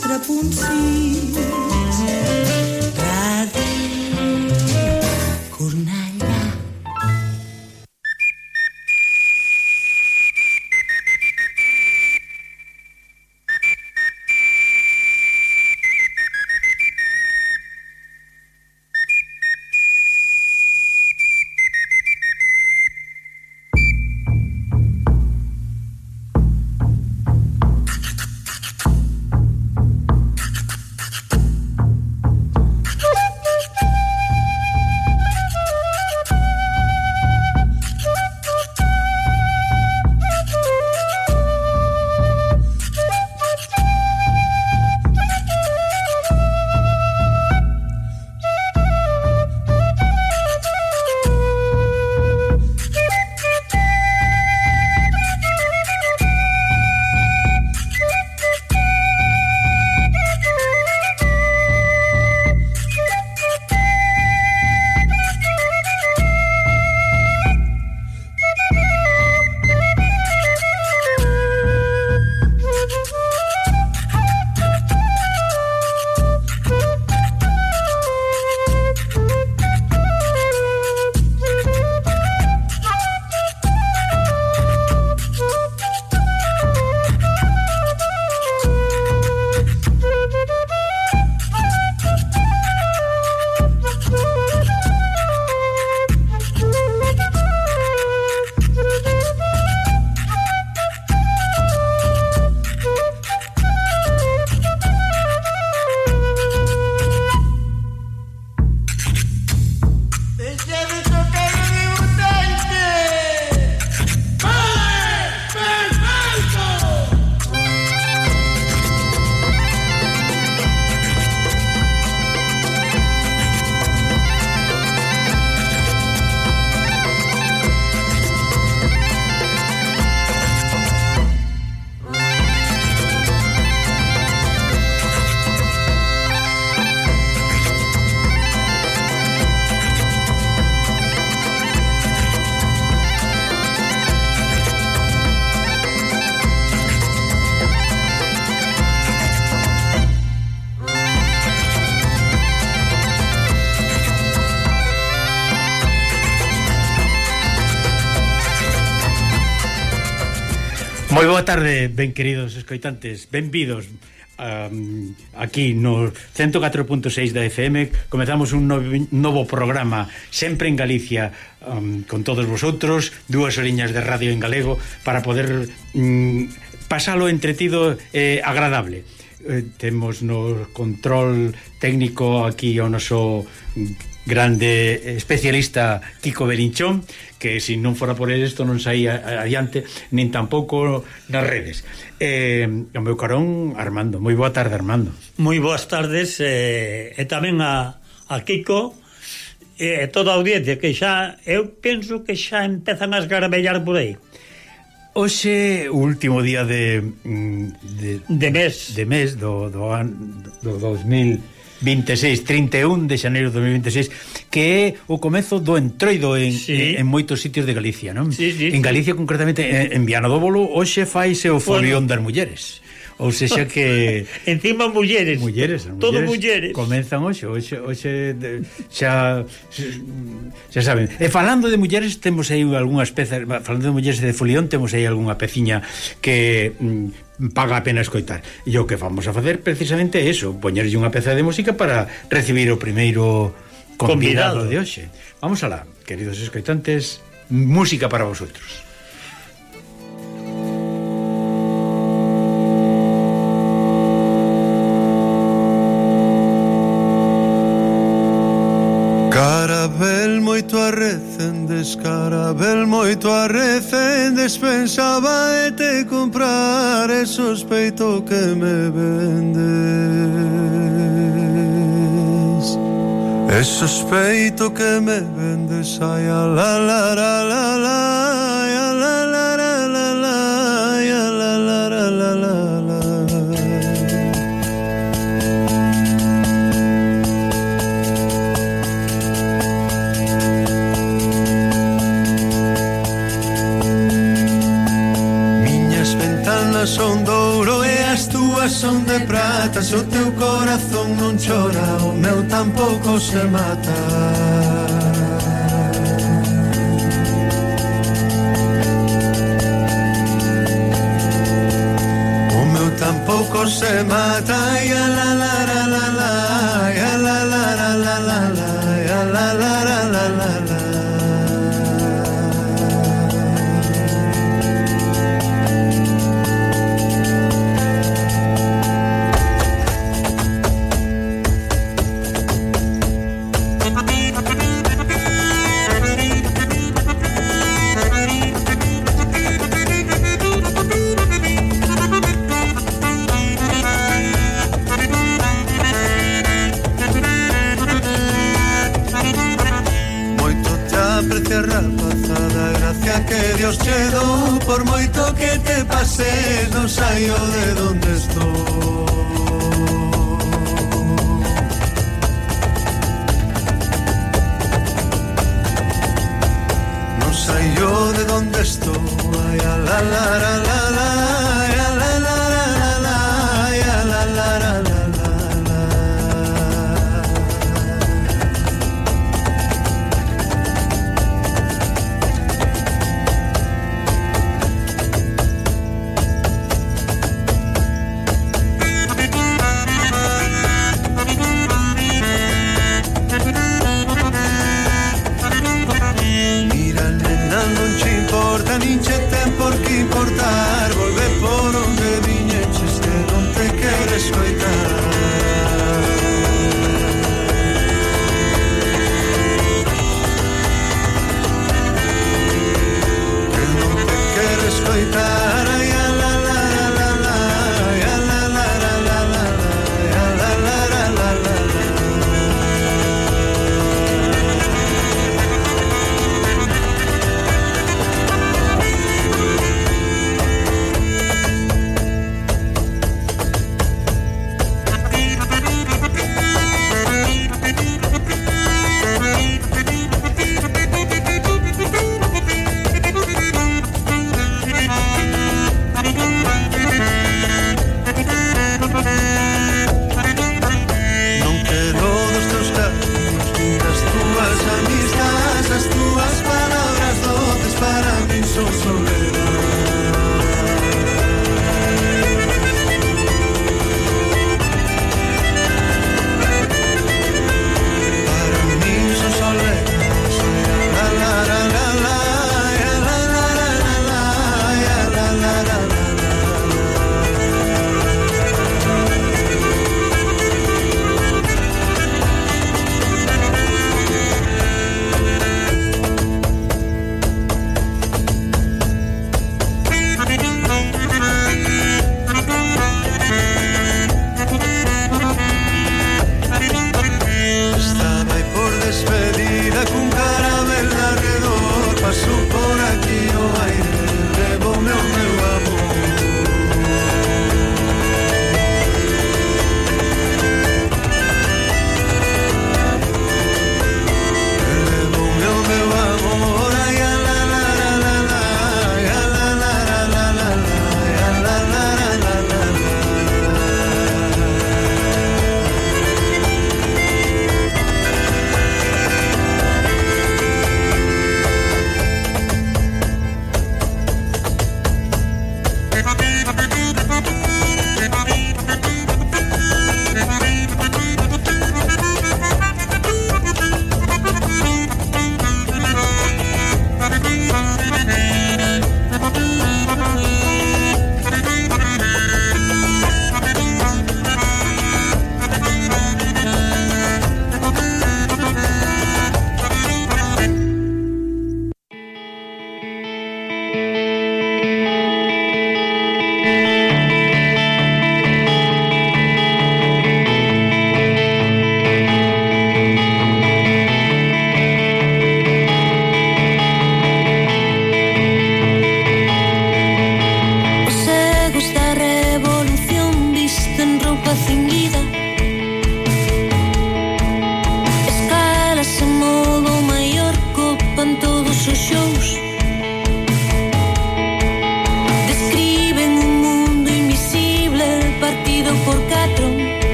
teatre. Boa tarde, ben queridos escoitantes, benvidos um, aquí no 104.6 da FM comezamos un novo, novo programa sempre en Galicia um, con todos vosotros, dúas oriñas de radio en galego para poder um, pasalo entretido e eh, agradable. Eh, temos no control técnico aquí o noso grande especialista Kiko Berinchón que se non fora por ele isto non saía adiante nin tampouco nas redes. Eh, o meu carón Armando, moi boa tarde Armando. Moi boas tardes eh, e tamén a, a Kiko e eh, toda a audiencia que xa eu penso que xa empezan a esgarabellar por aí. Oxe, o último día de, mm, de, de mes. de mes do, do, do 2000 26, 31 de xaneiro de 2026, que é o comezo do entroido en, sí. en, en moitos sitios de Galicia, non? Sí, sí, en Galicia, sí. concretamente, en, en Viana do Bolo, hoxe faise o folión bueno. das mulleres. Ou sexa que encima mulleres. Mulleres, todo mulleres. Comenzan hoxe, hoxe, hoxe xa xa saben. E falando de mulleres temos aí algunhas pezas, falando de mulleres de Folión temos aí algunha peciña que mm, paga a pena escoitar. E o que vamos a facer precisamente é eso, poñerlle unha peza de música para recibir o primeiro convidado, convidado. de hoxe. Vamos alá, queridos escoitantes, música para vosotros. Carabel moito a recen, descarabel moito a veces pensaba de te comprar e sospeito que me vendes. E sospeito que me vendes, ay, la la la la la. son de prata Se o teu corazón non chora O meu tampouco se mata O meu tampouco se mata Ya la la la la la Ia la la la la la la Ia la la la la la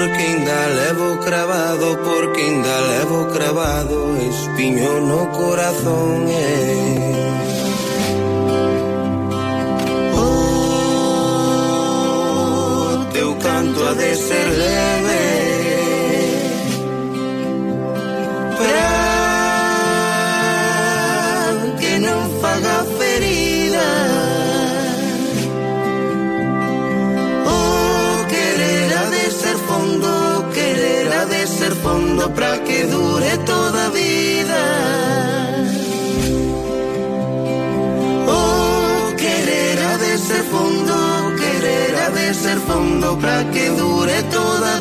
porque ainda levo cravado, porque ainda levo cravado espiño no corazón eh. Oh, teu canto a de ser leve amor para que dure toda a vida. Oh, querer a de ser fondo, querer a de ser fondo para que dure toda vida.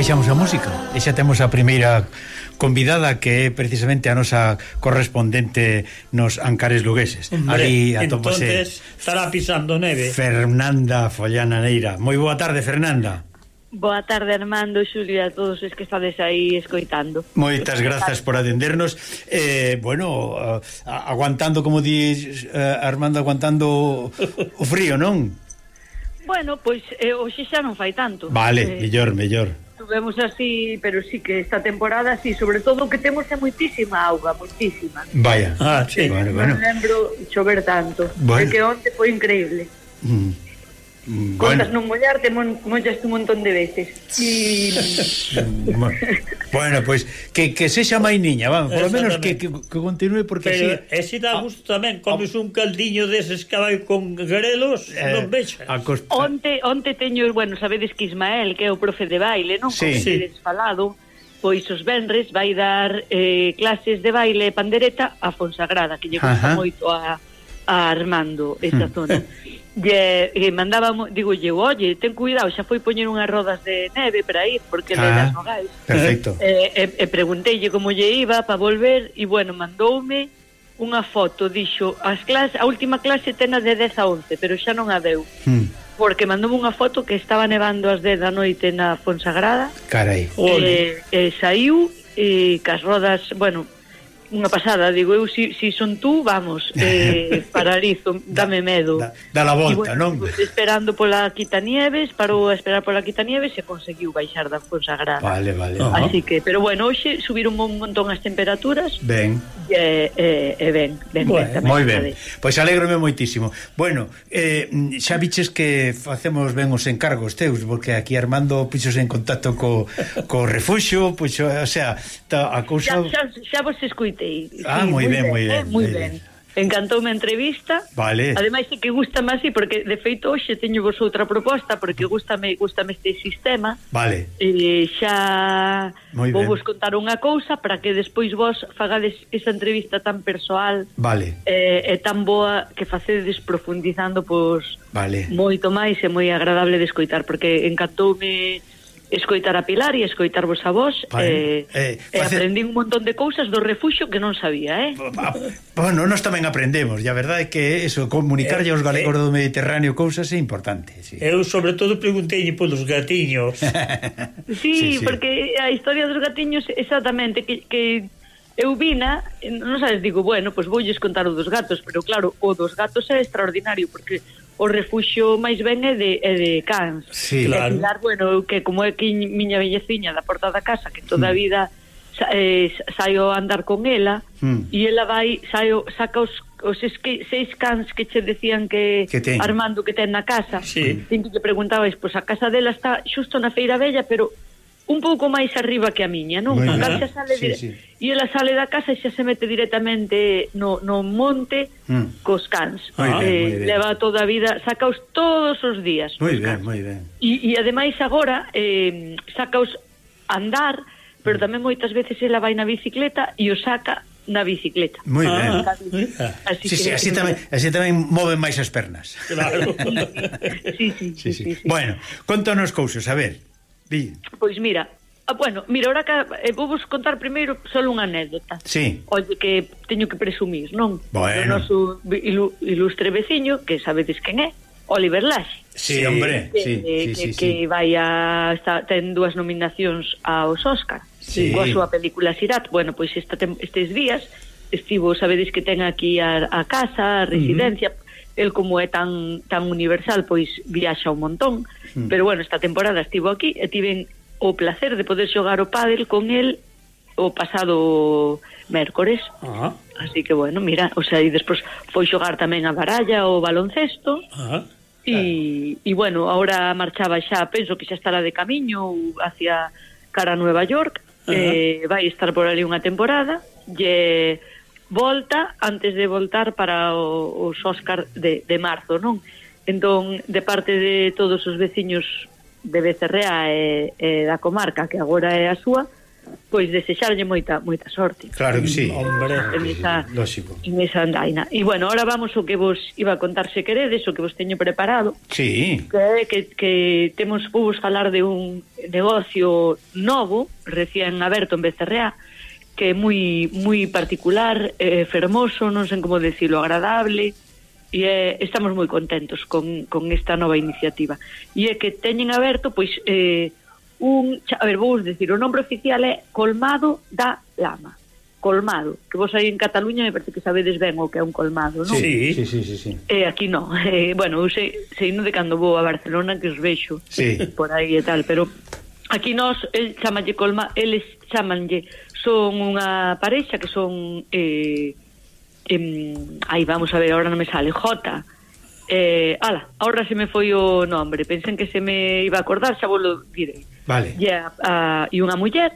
baixamos a música e xa temos a primeira convidada que é precisamente a nosa correspondente nos Ancares Lugueses. Hombre, Ali atópase entonces, estará pisando neve. Fernanda Follana Neira. Moi boa tarde, Fernanda. Boa tarde, Armando, Xulio, a todos os que estades aí escoitando. Moitas grazas por atendernos. Eh, bueno, aguantando, como dis, eh, Armando, aguantando o frío, non? Bueno, pois eh, hoxe xa non fai tanto. Vale, eh, mellor, mellor. Tuvemos así, pero sí que esta temporada sí, sobre todo que temos é moitísima auga, moitísima. Vaya, ah, sí, sí bueno, bueno. Non lembro chover tanto, bueno. que onte foi increíble. Mm. Bueno. Contas non mollar, te mon, mollas un montón de veces. Y... bueno, pois pues, que, que sexa máis niña, vamos, por lo menos que, que, que continue porque Pero, así... E se dá gusto tamén, ah, comes un caldiño deses que vai con grelos, eh, non vexas. Costa... Onte, onte teño, bueno, sabedes que Ismael, que é o profe de baile, non? Sí. Como sí. falado, pois os venres vai dar eh, clases de baile pandereta a Fonsagrada, que lle gusta Ajá. moito a a Armando esa hmm. zona. e, e eh, mandábamos, digo, lle, oye, ten cuidado, xa foi poñer unhas rodas de neve para ir, porque ah, le das no. Perfecto. E, e, e pregunteille como lle iba para volver, e bueno, mandoume unha foto, dixo, as clase, a última clase tena de 10 a 11, pero xa non a deu. Hmm. Porque mandoume unha foto que estaba nevando as 10 da noite na Fonsagrada. Carai. E, e saiu, e cas rodas, bueno, unha pasada, digo eu si, si son tú, vamos, eh, paralizo, dame medo. Da, da la volta, bueno, non? Esperando pola quitanieves, parou a esperar pola quitanieves e conseguiu baixar da Fonsagrada. Vale, vale. Uh -huh. Así que, pero bueno, hoxe subiron un montón as temperaturas. Ben. E, e, e ben, ben, bueno, ben tamén. Moi ben. Pois pues alégrome moitísimo. Bueno, eh, xa biches que facemos ben os encargos teus, porque aquí Armando puxos en contacto co, co refuxo, puxo, o sea, ta, a cousa... Xa, xa, xa vos escuito contei. Ah, sí, moi ben, moi ben. Moi ben. Encantoume a entrevista. Vale. Ademais é que gusta así porque de feito hoxe teño vos outra proposta porque gustame, gustame este sistema. Vale. E xa Muy vou ben. vos contar unha cousa para que despois vos fagades esa entrevista tan persoal. Vale. Eh, e tan boa que facedes profundizando pois vale. moito máis e moi agradable de escoitar porque encantoume escoitar a Pilar e escoitarvos a vos Pai, eh, eh, eh, face... aprendín un montón de cousas do refuxo que non sabía, eh? Bueno, nós tamén aprendemos, e a verdade é que eso, comunicarlle eh, aos galegos eh, do Mediterráneo cousas é importante, sí. Eu sobre todo preguntei polos gatiños. sí, sí, sí, porque a historia dos gatiños exactamente que, que eu vina, non sabes, digo, bueno, pois pues voulles contar o dos gatos, pero claro, o dos gatos é extraordinario porque o refuxio máis ben é de, é de cans. Sí, claro. E Pilar, bueno, que como é que miña belleciña da porta da casa, que toda a mm. vida sa, eh, saio a andar con ela, mm. e ela vai, saio, saca os os esque, seis cans que che decían que, que ten. Armando que ten na casa sí. Tinto que preguntabais, pois a casa dela está xusto na Feira Bella pero un pouco máis arriba que a miña, non? Bueno, a sale sí, de... sí. E ela sale da casa e xa se mete directamente no, no monte mm. cos cans. Ah, eh, ben, leva toda a vida, sacaos todos os días. Moi ben, moi ben. E, e ademais agora eh, sacaos andar, pero mm. tamén moitas veces ela vai na bicicleta e o saca na bicicleta. Moi ben. Ah, así, sí, sí, así, tamén, así tamén moven máis as pernas. Claro. sí, sí, sí, sí, sí, sí, sí. Bueno, contanos cousas, a ver. Di. Pois mira, ah, bueno, mira, ahora que eh, vou vos contar primeiro só unha anécdota. Sí. Oye, que teño que presumir, non? Bueno. O noso ilu, ilustre veciño, que sabedes quen é, Oliver Laxe. Sí, sí hombre, que, sí, que, sí, que, sí, que vai a está, ten dúas nominacións aos Óscar. Sí. Coa súa película Sirat. Bueno, pois esta, estes días estivo, sabedes que ten aquí a, a casa, a residencia, uh -huh el como é tan tan universal, pois viaxa un montón. Mm. Pero bueno, esta temporada estivo aquí e tiven o placer de poder xogar o pádel con el o pasado mércores. Ah. Así que bueno, mira, o sea, e despois foi xogar tamén a baralla o baloncesto. Ah. E, claro. e bueno, ahora marchaba xa, penso que xa estará de camiño hacia cara a Nueva York, Ajá. eh, vai estar por ali unha temporada, lle volta antes de voltar para o, os Óscar de, de marzo, non? Entón, de parte de todos os veciños de Becerrea e, e da comarca, que agora é a súa, pois desexarlle moita moita sorte. Claro que sí. Hombre, en esa, lógico. En esa andaina. E bueno, ahora vamos o que vos iba a contar se queredes, o que vos teño preparado. Sí. Que, que, que temos vos falar de un negocio novo, recién aberto en Becerrea, que é moi moi particular, eh, fermoso, non sei como decirlo, agradable e é, estamos moi contentos con, con esta nova iniciativa. E é que teñen aberto pois eh, un, a ver, vou decir, o nombre oficial é Colmado da Lama. Colmado, que vos aí en Cataluña me parece que sabedes ben o que é un colmado, non? Sí, sí, sí, sí, sí. Eh, aquí non. Eh, bueno, eu sei, sei non de cando vou a Barcelona que os vexo sí. por aí e tal, pero aquí nós el chamalle colma, eles chamanlle son unha parexa que son eh, em, aí vamos a ver, ahora non me sale J eh, ala, ahora se me foi o nombre pensen que se me iba a acordar xa vos lo direi vale. e, a, a, e unha muller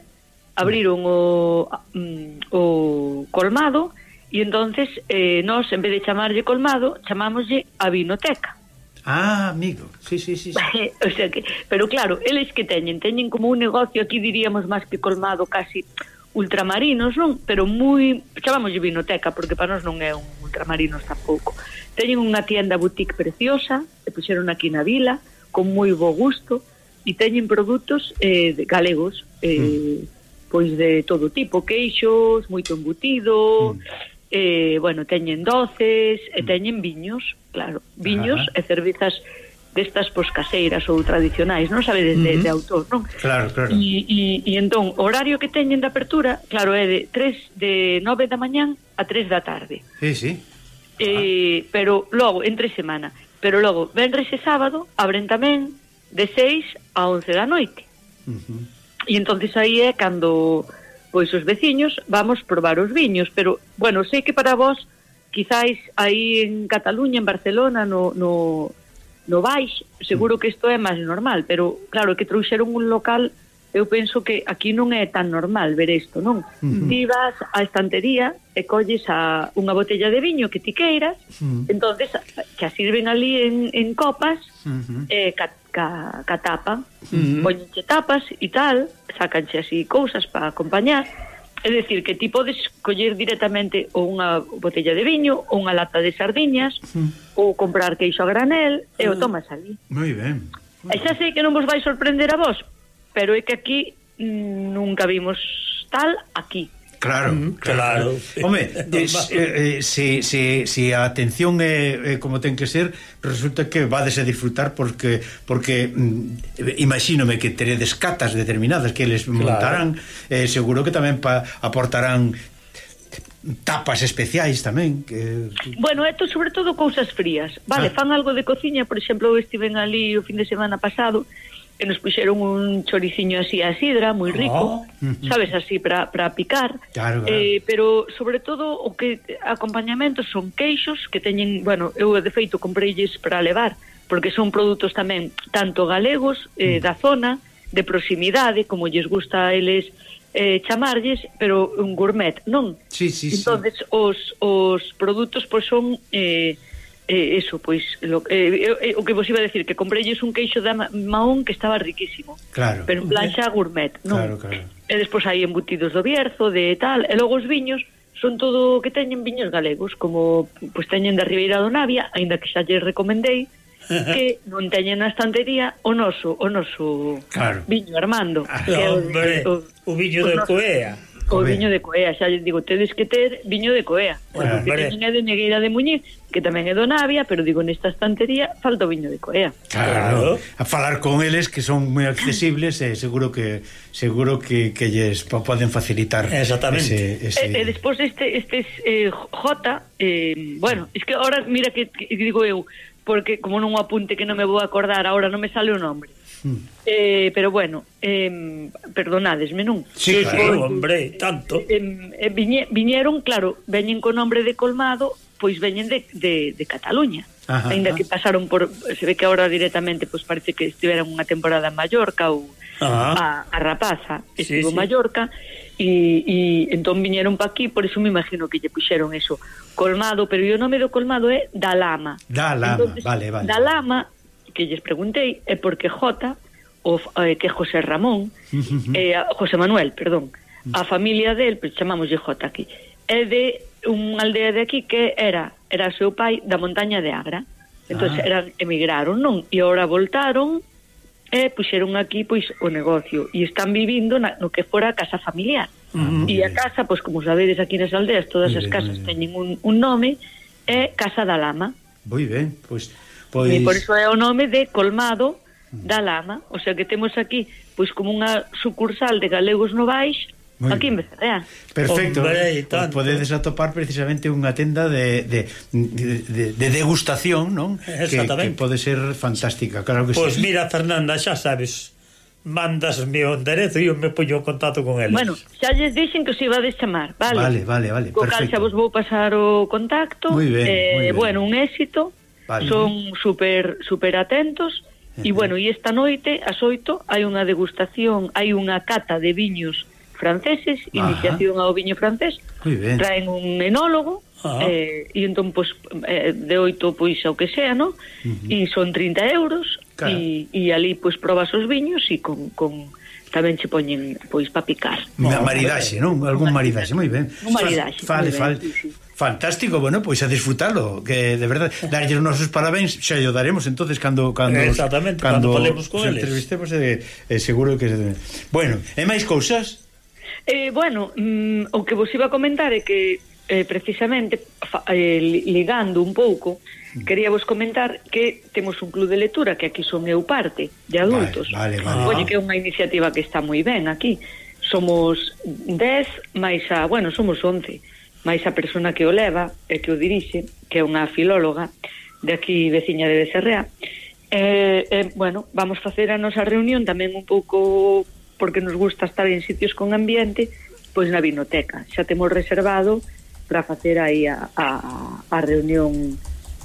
abriron o, mm, o colmado e entonces eh, nós en vez de chamarlle colmado chamámoslle a vinoteca Ah, amigo, sí, sí, sí, sí. o sea que, pero claro, eles que teñen, teñen como un negocio, aquí diríamos máis que colmado casi ultramarinos, non? Pero moi, chamámoslle vinoteca porque para nós non é un ultramarinos tampouco. Teñen unha tienda boutique preciosa, que puxeron aquí na vila, con moi bo gusto, e teñen produtos eh, de galegos, eh, mm. pois de todo tipo, queixos, moito embutido, mm. eh, bueno, teñen doces, mm. e teñen viños, claro, viños Ajá. e cervezas destas poscaseiras ou tradicionais, non sabedes de, uh -huh. de autor, non? Claro, claro. E, e, e entón, o horario que teñen de apertura, claro, é de 3 de 9 da mañán a 3 da tarde. Sí, sí. Eh, ah. pero logo entre semana, pero logo venres e sábado abren tamén de 6 a 11 da noite. Uh -huh. E entonces aí é cando pois os veciños vamos probar os viños, pero bueno, sei que para vos quizáis aí en Cataluña, en Barcelona, no, no No Baix, seguro que isto é máis normal, pero claro, que trouxeron un local, eu penso que aquí non é tan normal ver isto, non? Uh -huh. Ti vas á estantería e colles a unha botella de viño que ti queiras, uh -huh. entonces que a sirven ali en, en copas, uh -huh. eh, ca, ca, ca tapa, uh -huh. poñenche tapas e tal, sacanche así cousas para acompañar, É dicir, que ti podes coller directamente ou unha botella de viño, ou unha lata de sardiñas, mm. ou comprar queixo a granel, e o ah. tomas ali. Moi ben. E xa sei que non vos vai sorprender a vos, pero é que aquí mm, nunca vimos tal aquí. Claro, claro. Home, eh, eh, se, se, se a atención é, é como ten que ser, resulta que vades a disfrutar porque porque mm, imagínome que teredes catas determinadas que eles claro. montarán, eh, seguro que tamén pa, aportarán tapas especiais tamén que... Bueno, esto sobre todo cousas frías Vale, ah. fan algo de cociña Por exemplo, eu estiven ali o fin de semana pasado e nos puxeron un choriciño así a sidra, moi ah. rico, oh. sabes, así para picar. Claro, claro. Eh, pero, sobre todo, o que acompañamentos son queixos que teñen, bueno, eu de feito compreilles para levar, porque son produtos tamén tanto galegos eh, mm. da zona, de proximidade, como lles gusta a eles eh, chamarlles, pero un gourmet, non? Sí, sí, entonces sí. os, os produtos pois, son... Eh, Eh, eso, pois, lo, eh, eh, eh, o que vos iba a decir, que comprelles un queixo de maón que estaba riquísimo. Claro. Pero en plancha gourmet, non? Claro, claro. E despois hai embutidos do Bierzo, de tal, e logo os viños son todo que teñen viños galegos, como pois teñen da Ribeira do Navia, aínda que xa lle recomendei, que non teñen na estantería o noso, o noso claro. viño Armando. Ah, que hombre, o, o, o viño o de noso, Coea. O viño de Coea, xa digo, tedes que ter viño de Coea. Bueno, porque vale. teñen é de Negueira de Muñiz, que tamén é do Navia, pero digo, nesta estantería falta o viño de Coea. Claro, claro. a falar con eles que son moi accesibles e eh, seguro que seguro que, que lles poden facilitar Exactamente. ese... ese... E, e despois este, este es, eh, J, eh, bueno, es que ahora mira que, que digo eu, porque como non apunte que non me vou acordar, ahora non me sale o nombre. Eh, pero bueno, eh, perdonadesme, non? Sí, eh, claro, hombre, tanto. Eh, eh, viñe, viñeron, claro, veñen co nombre de Colmado, pois veñen de, de, de Cataluña. Ajá, Ainda ajá. que ah. pasaron por... Se ve que agora directamente pois parece que estiveran unha temporada en Mallorca ou a, a Rapaza estivo sí, sí. Mallorca e, e entón viñeron pa aquí, por iso me imagino que lle puxeron eso, Colmado, pero o nome do Colmado é Dalama. Dalama, vale, vale. Dalama que lles preguntei é porque J, o, eh, que José Ramón, eh, José Manuel, perdón, a familia del, pues, chamamos de J aquí, é de unha aldea de aquí que era era seu pai da montaña de Agra. Entón, ah. eran, emigraron, non? E agora voltaron e puxeron aquí pois o negocio e están vivindo na, no que fora a casa familiar. Uh. E a casa, pois como sabedes aquí nas aldeas, todas mire, as casas mire. teñen un, un nome, é Casa da Lama. Moi ben, pois Pois... E por iso é o nome de Colmado da Lama, o sea que temos aquí pois como unha sucursal de Galegos Novais Muy aquí en Becerreá. Perfecto. Hombre, tanto. podedes atopar precisamente unha tenda de, de, de, de degustación, non? Que, que pode ser fantástica, claro que pues sí. Pois mira, Fernanda, xa sabes, mandasme o enderezo e eu me poño en contacto con eles. Bueno, xa lles dixen que os iba de chamar, vale? Vale, vale, vale, Co perfecto. Xa vos vou pasar o contacto. Muy ben, eh, muy ben. Bueno, un éxito. Vale. Son super super atentos e bueno, e esta noite ás 8 hai unha degustación, hai unha cata de viños franceses, iniciación Ajá. ao viño francés. Traen un enólogo Ah. eh, e entón pois eh, de 8 pois ao que sea, no? Uh -huh. E son 30 euros e e ali pois probas os viños e con con tamén che poñen pois pa picar. Unha maridaxe, non? Algún maridaxe, moi ben. Un maridaxe. Fale, fale. Fantástico, bueno, pois a disfrutalo, que de verdade, darlle os nosos parabéns, xa lle daremos entonces cando cando Exactamente, cando, cando falemos con eles. Entrevistemos eh, eh, seguro que. Bueno, e máis cousas? Eh, bueno, mm, o que vos iba a comentar é que eh, precisamente fa, eh, ligando un pouco Quería vos comentar que temos un club de lectura que aquí son eu parte de adultos. Vale, vale, vale. Oye, ah. que é unha iniciativa que está moi ben aquí. Somos 10 máis a, bueno, somos 11 máis a persona que o leva e que o dirixe, que é unha filóloga de aquí veciña de Becerrea, eh, eh, bueno, vamos facer a nosa reunión tamén un pouco porque nos gusta estar en sitios con ambiente, pois na vinoteca. Xa temos reservado para facer aí a, a, a reunión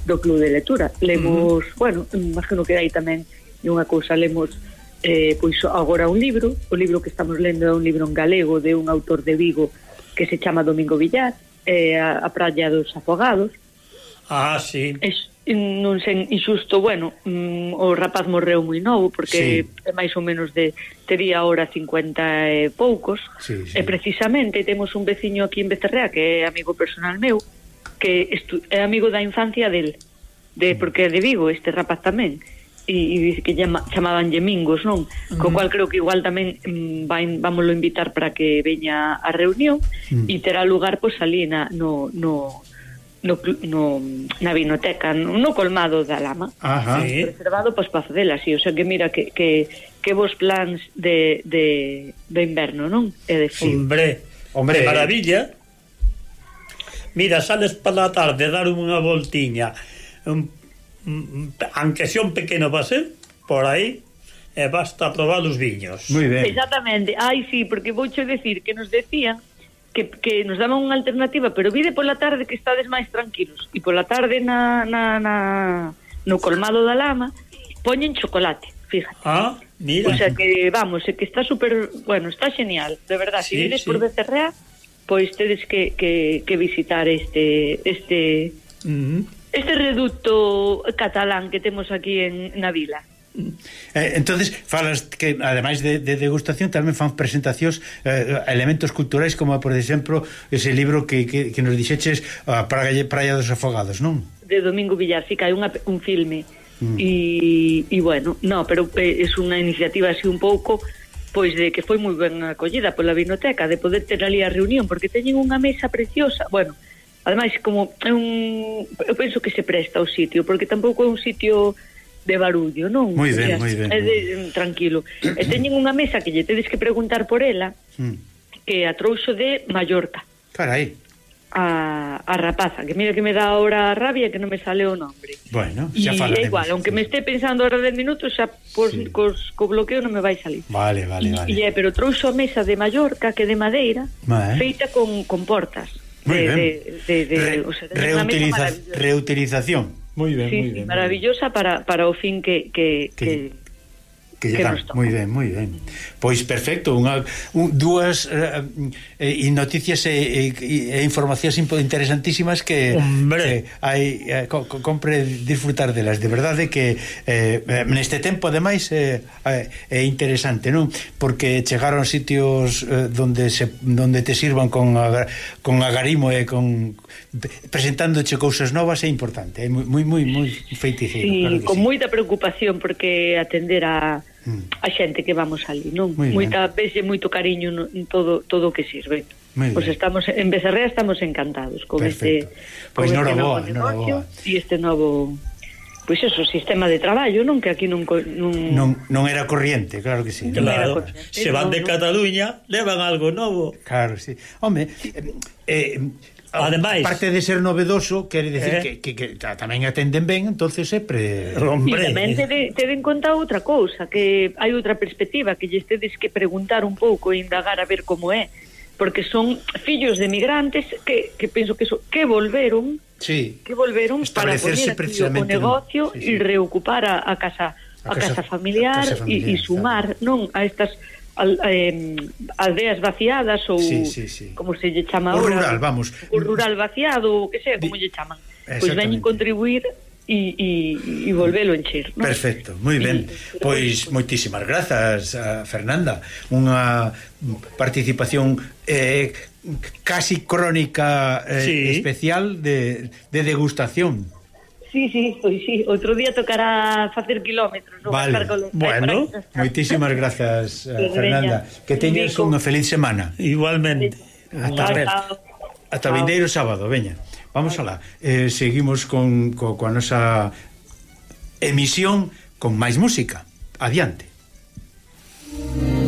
do club de lectura. Lemos, uh -huh. bueno, imagino que aí tamén é unha cousa, lemos eh, pois agora un libro, o libro que estamos lendo é un libro en galego de un autor de Vigo que se chama Domingo Villar, eh, a, a praia dos afogados. Ah, sí. Es, non sen injusto, bueno, mm, o rapaz morreu moi novo porque sí. máis ou menos de tería ahora 50 e poucos. Sí, sí. E precisamente temos un veciño aquí en Becerrea que é amigo personal meu, que é amigo da infancia del, de porque é de Vigo este rapaz tamén e, e que llama, chamaban Mingos, non? Uh -huh. Co cual creo que igual tamén mm, vámoslo invitar para que veña a reunión uh -huh. e terá lugar pois ali na, no, no, no, no, na vinoteca, no colmado da lama. Ajá. Sí. Reservado pois, para facela, así. O sea que mira que, que, que vos plans de, de, de inverno, non? E de frío. Hombre, hombre, maravilla. Mira, sales para a tarde dar unha voltiña, un Mm, aunque sea un pequeno paseo, por aí, e basta probar os viños. Moi ben. Exactamente. Ai, sí, porque vouche decir que nos decían que, que nos daban unha alternativa, pero vide pola tarde que estades máis tranquilos. E pola tarde na, na, na, no colmado da lama poñen chocolate, fíjate. Ah, mira. O sea que, vamos, é que está super, bueno, está genial, de verdad. Sí, si vides sí. por Becerrea, pois tedes que, que, que visitar este... este uh -huh este reducto catalán que temos aquí en, na vila. Mm. Eh, entonces falas que ademais de, de degustación tamén fan presentacións eh, elementos culturais como por exemplo ese libro que, que, que nos dixeches a Praia, Praia dos Afogados, non? De Domingo Villarsica, hai unha, un filme mm. e, e bueno, no, pero eh, é unha iniciativa así un pouco pois de que foi moi ben acollida pola vinoteca, de poder ter ali a reunión, porque teñen unha mesa preciosa, bueno, Ademais, como é un... Eu penso que se presta o sitio, porque tampouco é un sitio de barullo, non? Moi ben, moi ben. É de, mm, tranquilo. e teñen unha mesa que lle tedes que preguntar por ela, mm. que a trouxo de Mallorca. Carai. A, a rapaza, que mira que me dá ahora rabia que non me sale o nombre. Bueno, xa falaremos. E igual, aunque me esté pensando ahora 10 minutos, xa por, sí. cos, co bloqueo non me vai salir. Vale, vale, vale. E, é, pero trouxo a mesa de Mallorca, que de madeira, vale. Eh. feita con, con portas. Muy de, bien. de, de, Re, o sea, reutiliza, reutilización. Moi ben, sí, moi ben. Maravillosa para, para o fin que que que, que, que, que nos toca. Moi ben, moi ben. Pois perfecto, unha un, dúas eh, eh, noticias e, e, e informacións interesantísimas que Hombre. Eh, hai eh, co, compre disfrutar delas. De verdade que eh, eh neste tempo ademais eh, eh, é interesante, non? Porque chegaron sitios eh, donde se donde te sirvan con agar, con agarimo e con presentándoche cousas novas é importante, é moi moi moi feiticeiro. Sí, claro con sí. moita preocupación porque atender a a xente que vamos ali, non? Muy Moita pese, moito cariño no, en todo todo o que sirve. Muy pois pues estamos en Becerrea estamos encantados con Perfecto. este Pois con este novo negocio e este novo Pois pues eso, sistema de traballo, non? Que aquí non... Non, non, non era corriente, claro que sí. Non claro, se van de Cataluña, levan algo novo. Claro, sí. Home, eh, eh, Ademais, parte de ser novedoso, quere decir eh? que, que, que tamén atenden ben, entonces é pre... Eh, hombre. E tamén tede, tede en conta outra cousa, que hai outra perspectiva, que lles tedes que preguntar un pouco e indagar a ver como é, porque son fillos de migrantes que, que penso que, so, que volveron, sí. que volveron para poner aquí o negocio e no... sí, sí. reocupar a, a casa a, a casa, casa familiar e sumar claro. non a estas al, eh, aldeas vaciadas ou sí, sí, sí. como se lle chama agora. O rural, vamos. O rural vaciado, que sea, como lle chaman. Pois veñen contribuir e e volvelo encher, non? Perfecto, moi ben. Pois moitísimas grazas a Fernanda, unha participación eh, casi crónica eh, sí. especial de, de degustación. Sí, sí, pois sí, outro día tocará facer kilómetros non vale. con los Bueno, moitísimas grazas, eh, Fernanda. Que teñas unha feliz semana. Igualmente. Hasta, ver, hasta vindeiro sábado, veña. Vamos alá. Eh, seguimos con co, coa nosa emisión con máis música. Adiante. Música